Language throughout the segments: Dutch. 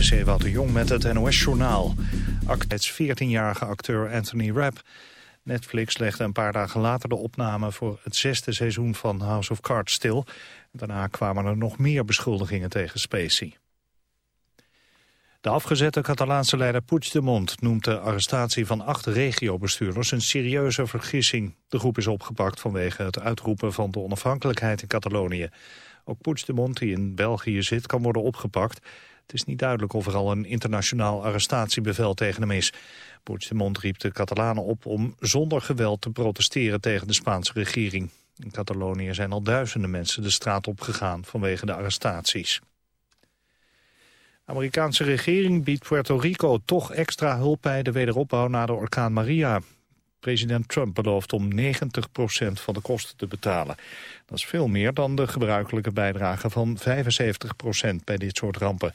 is Ewout de Jong met het NOS-journaal. Het 14-jarige acteur Anthony Rapp. Netflix legde een paar dagen later de opname voor het zesde seizoen van House of Cards stil. Daarna kwamen er nog meer beschuldigingen tegen Spacey. De afgezette Catalaanse leider Puigdemont noemt de arrestatie van acht regiobestuurders een serieuze vergissing. De groep is opgepakt vanwege het uitroepen van de onafhankelijkheid in Catalonië. Ook Puigdemont, die in België zit, kan worden opgepakt. Het is niet duidelijk of er al een internationaal arrestatiebevel tegen hem is. Puigdemont riep de Catalanen op om zonder geweld te protesteren tegen de Spaanse regering. In Catalonië zijn al duizenden mensen de straat op gegaan vanwege de arrestaties. De Amerikaanse regering biedt Puerto Rico toch extra hulp bij de wederopbouw na de orkaan Maria. President Trump belooft om 90% van de kosten te betalen. Dat is veel meer dan de gebruikelijke bijdrage van 75% bij dit soort rampen.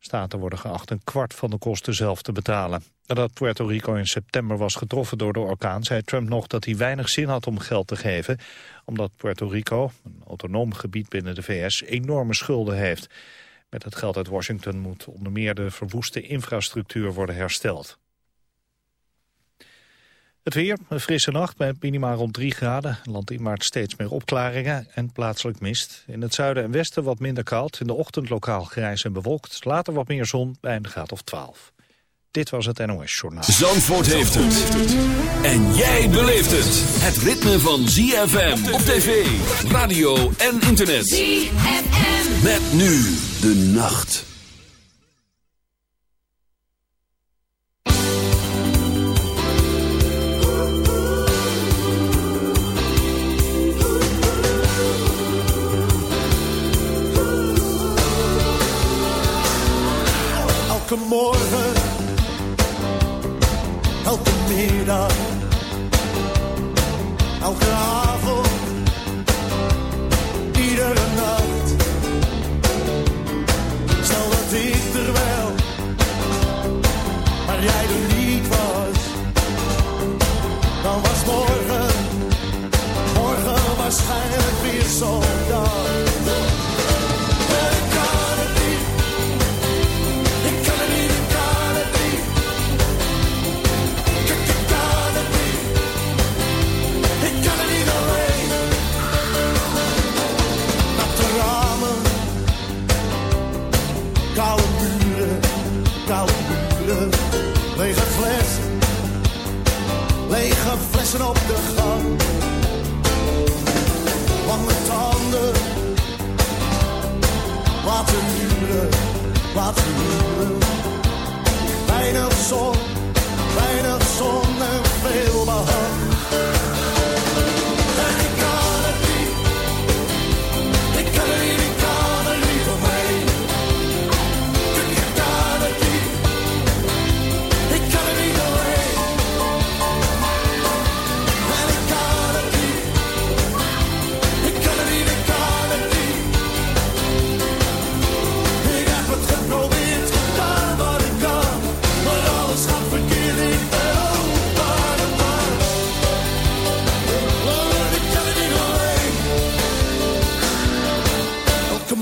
Staten worden geacht een kwart van de kosten zelf te betalen. Nadat Puerto Rico in september was getroffen door de orkaan... zei Trump nog dat hij weinig zin had om geld te geven... omdat Puerto Rico, een autonoom gebied binnen de VS, enorme schulden heeft. Met het geld uit Washington moet onder meer de verwoeste infrastructuur worden hersteld. Het weer, een frisse nacht bij minimaal rond 3 graden. Landinwaarts steeds meer opklaringen en plaatselijk mist. In het zuiden en westen wat minder koud. In de ochtend lokaal grijs en bewolkt. Later wat meer zon bij een graad of 12. Dit was het NOS Journaal. Zandvoort heeft het. En jij beleeft het. Het ritme van ZFM op tv, radio en internet. ZFM. Met nu de nacht.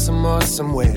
Some more somewhere,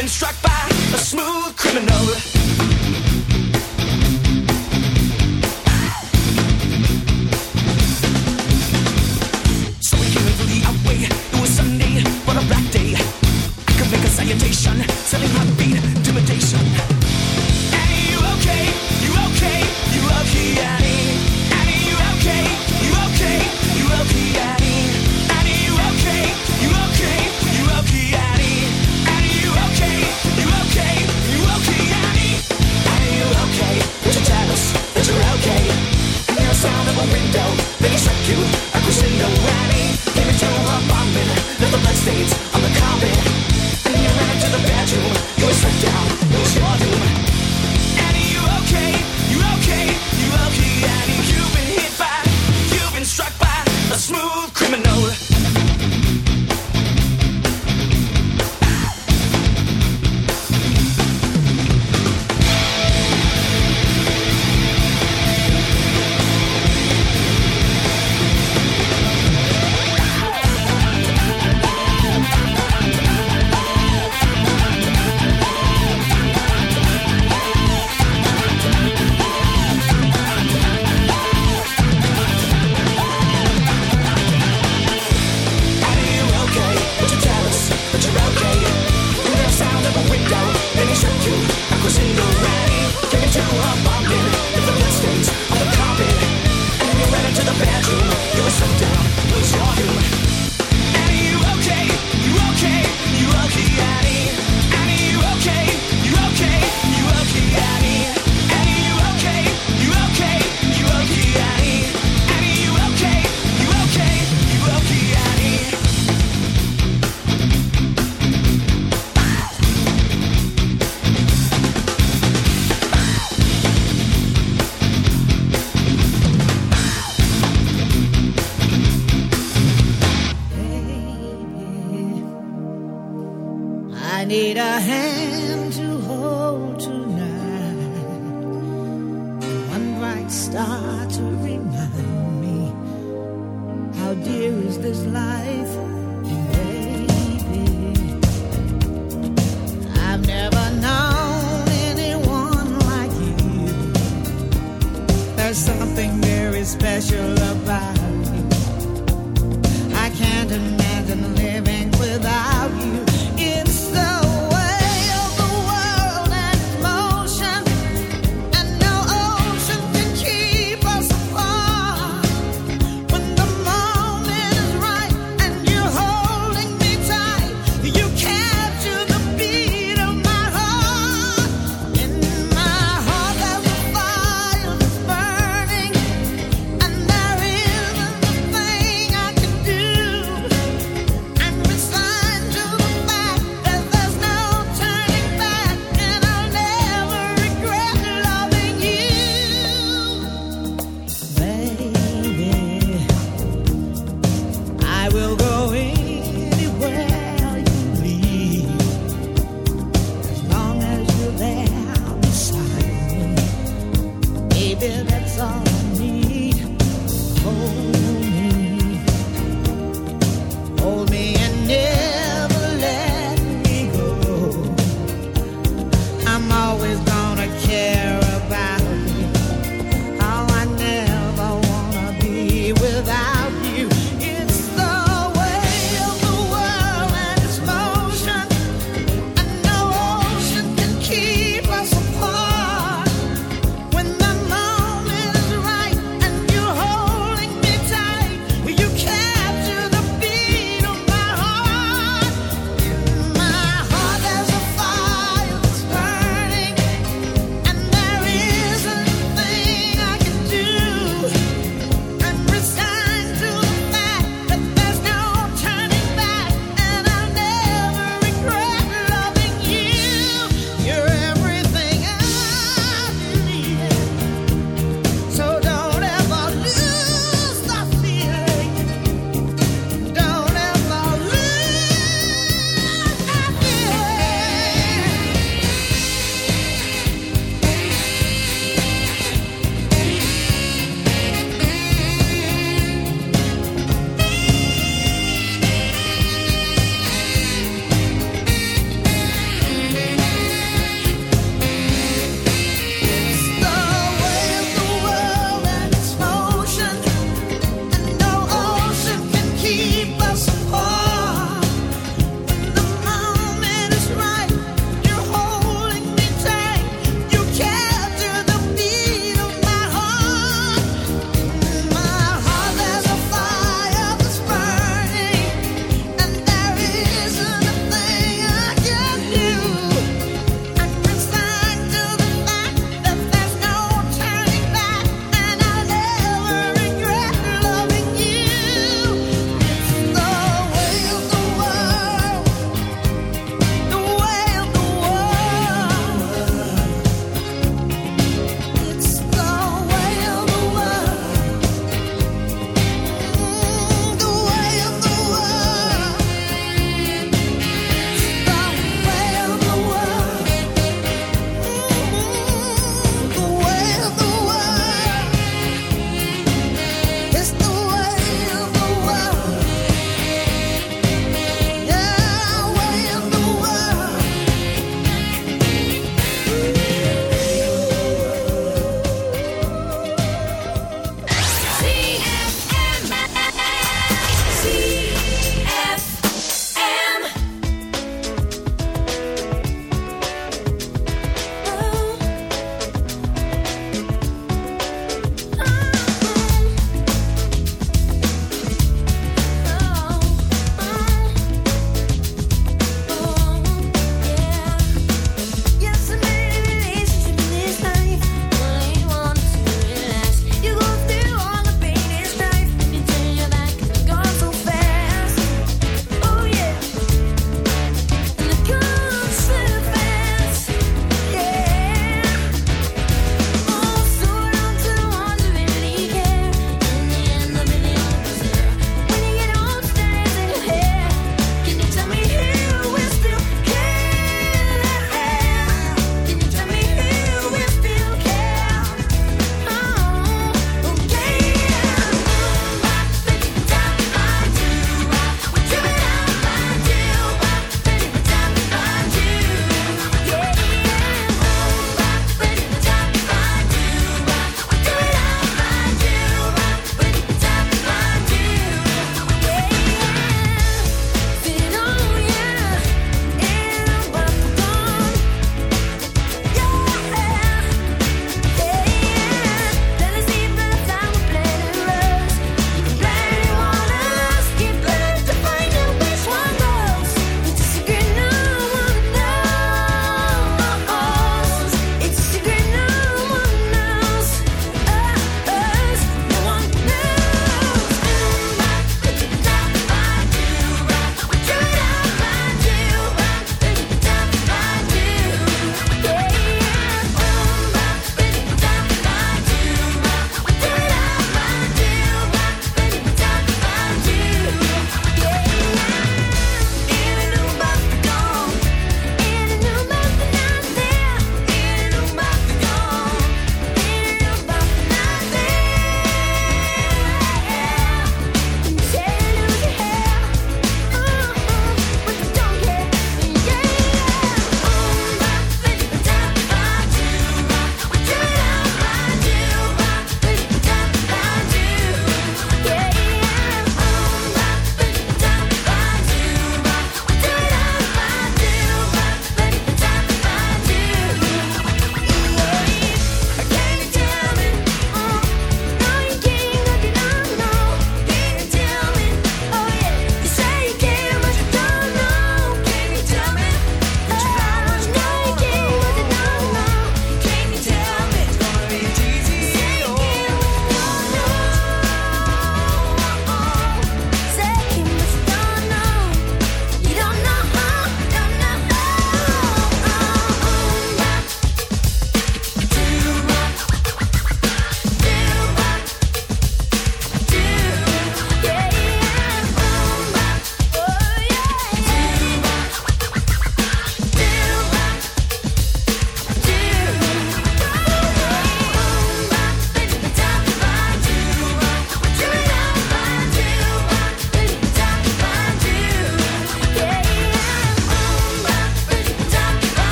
been struck by a smooth criminal.